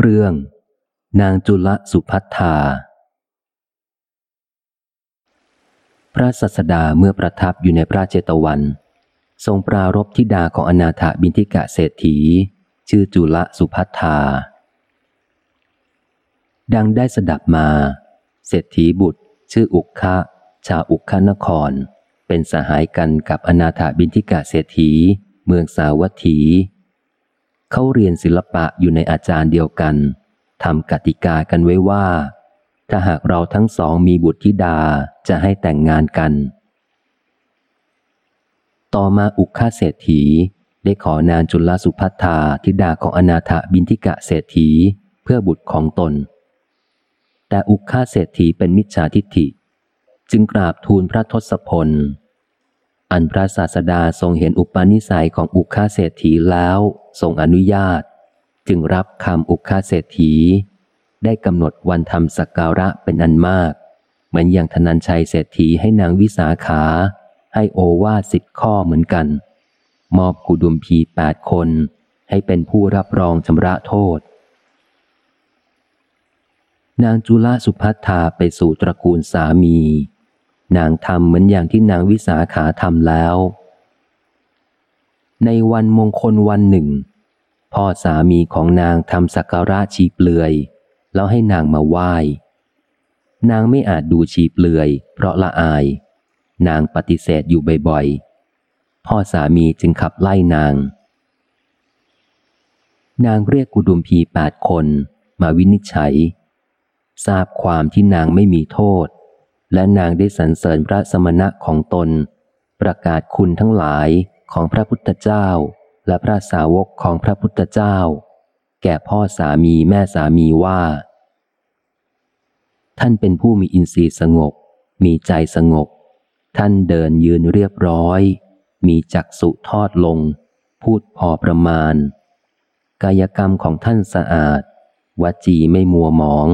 เรื่อง นางจุลสุพัทธา พระสัสดาเมื่อประทับอยู่ในพระเจตวัน ทรงปรารบทิดาของอนาถบินทิกะเศรษฐี ชื่อจุลสุพัทธา ดังได้สดับมา เศรษฐีบุตร ชื่ออุกคะชาวอุกคนคร เป็นสหายกันกับอนาถบินทิกะเศรษฐี เมืองสาวัตถี เขาเรียนศิลปะอยู่ในอาจารย์เดียวกันทำกติกากันไว้ว่า ถ้าหากเราทั้งสองมีบุตรธิดาจะให้แต่งงานกัน ต่อมาอุคคาเศรษฐีได้ขอนางจุลสุพัทธาธิดาของอนาถบินทิกะเศรษฐีเพื่อบุตรของตน แต่อุคคาเศรษฐีเป็นมิจฉาทิฏฐิ จึงกราบทูลพระทศพล อันพระศาสดาทรงเห็นอุปนิสัยของอุคาเศรษฐีแล้วทรงอนุญาต จึงรับคำอุคาเศรษฐี ได้กำหนดวันทำสักการะเป็นอันมาก เหมือนอย่างธนัญชัยเศรษฐีให้นางวิสาขา ให้โอวาสิบข้อเหมือนกัน มอบกุดุมพีแปดคน ให้เป็นผู้รับรองชำระโทษ นางจุลสุพัทธาไปสู่ตระกูลสามี นางทำเหมือนอย่างที่นางวิสาขาทำแล้ว ในวันมงคลวันหนึ่ง พ่อสามีของนางทำสักการะชีเปลือย แล้วให้นางมาไหว้ นางไม่อาจดูชีเปลือย เพราะละอาย นางปฏิเสธอยู่บ่อยๆ พ่อสามีจึงขับไล่นาง นางเรียกกุดุมพีแปดคนมาวินิจฉัย ทราบความที่นางไม่มีโทษ และนางได้สรรเสริญพระสมณะของตน ประกาศคุณทั้งหลายของพระพุทธเจ้า และพระสาวกของพระพุทธเจ้า แก่พ่อสามีแม่สามีว่า ท่านเป็นผู้มีอินทรีย์สงบ มีใจสงบ ท่านเดินยืนเรียบร้อย มีจักสุทอดลง พูดพอประมาณ กายกรรมของท่านสะอาดวจีไม่มัวหมอง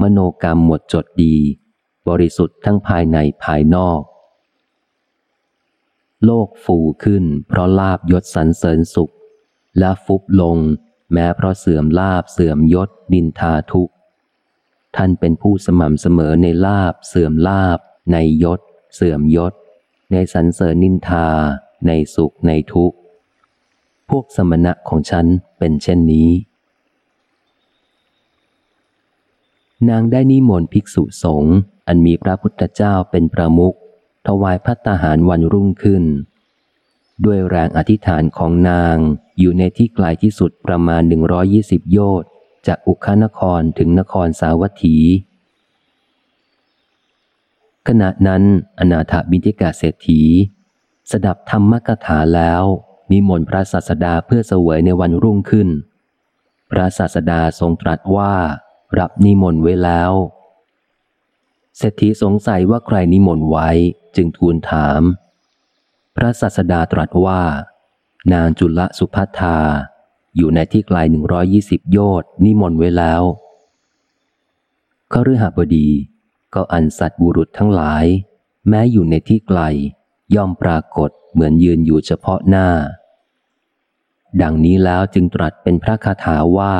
มโนกรรมหมดจดดี บริสุทธิ์ทั้งภายในภายนอก โลกฟูขึ้น เพราะลาบยศสรรเสริญสุข และฟุบลง แม้เพราะเสื่อมลาบเสื่อมยศดินทาทุกท่านเป็นผู้สม่ำเสมอในลาบเสื่อมลาบ ในยศ เสื่อมยศ ในสรรเสริญนินทา ในสุขในทุกพวกสมณะของฉันเป็นเช่นนี้ นางได้นิมนต์ภิกษุสงฆ์อันมีพระพุทธเจ้าเป็นประมุขถวายพัตตาหารวันรุ่งขึ้น ด้วยแรงอธิษฐานของนางอยู่ในที่ไกลที่สุดประมาณ 120 โยชน์จากอุคานครถึงนครสาวัตถี ขณะนั้นอนาถบินทิกาเศรษฐี สดับธรรมกถาแล้วมีมนพระศาสดาเพื่อเสวยในวันรุ่งขึ้น พระศาสดาทรงตรัสว่า รับนิมนต์ไว้แล้วเศรษฐีสงสัยว่าใครนิมนต์ไว้จึงทูลถาม พระศาสดาตรัสว่า นางจุลสุภัทา อยู่ในที่ไกลหนึ่งร้อยี่สิบโยชน์นิมนต์ไว้แล้วขฤหบดีก็อันสัตบุรุษทั้งหลาย แม้อยู่ในที่ไกล ย่อมปรากฏเหมือนยืนอยู่เฉพาะหน้า ดังนี้แล้วจึงตรัสเป็นพระคาถาว่า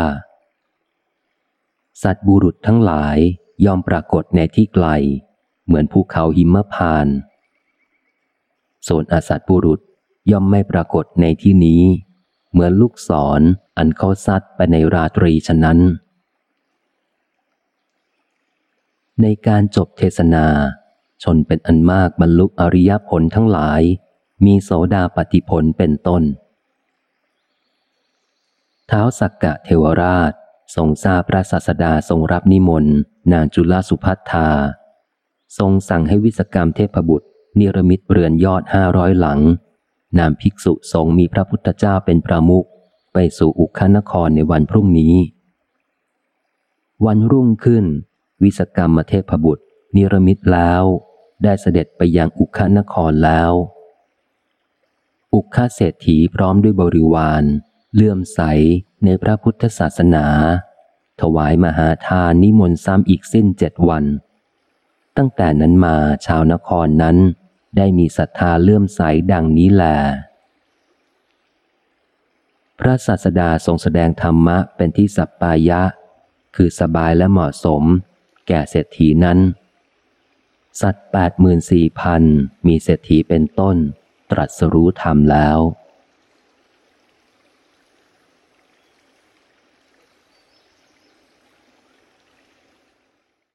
สัตบุรุษทั้งหลายยอมปรากฏในที่ไกล เหมือนภูเขาหิมพาน ส่วนอสัตบุรุษย่อมไม่ปรากฏในที่นี้ เหมือนลูกศรออันเข้าซัดไปในราตรีฉะนั้น ในการจบเทศนา ชนเป็นอันมากบรรลุอริยผลทั้งหลาย มีโสดาปฏิผลเป็นต้น เท้าสักกะเทวราช ทรงทราบพระศาสดาทรงรับนิมนต์ นางจุลสุพัทธา ทรงสั่งให้วิศกรรมเทพบุตร นิรมิตเรือนยอดห้าร้อยหลัง นามภิกษุทรงมีพระพุทธเจ้าเป็นประมุขไปสู่อุคานครในวันพรุ่งนี้ วันรุ่งขึ้น วิศกรรมเทพบุตร นิรมิตแล้ว ได้เสด็จไปยังอุคานครแล้ว อุคาเศรษฐีพร้อมด้วยบริวาร เลื่อมใส ในพระพุทธศาสนา ถวายมหาทานนิมนต์ซ้ำอีกสิ้นเจ็ดวัน ตั้งแต่นั้นมาชาวนครนั้น ได้มีศรัทธาเลื่อมใสดังนี้แล พระศาสดาทรงแสดงธรรมะเป็นที่สัปปายะ คือสบายและเหมาะสม แก่เศรษฐีนั้น สัตว์แปดหมื่นสี่พันมีเศรษฐีเป็นต้น ตรัสรู้ธรรมแล้ว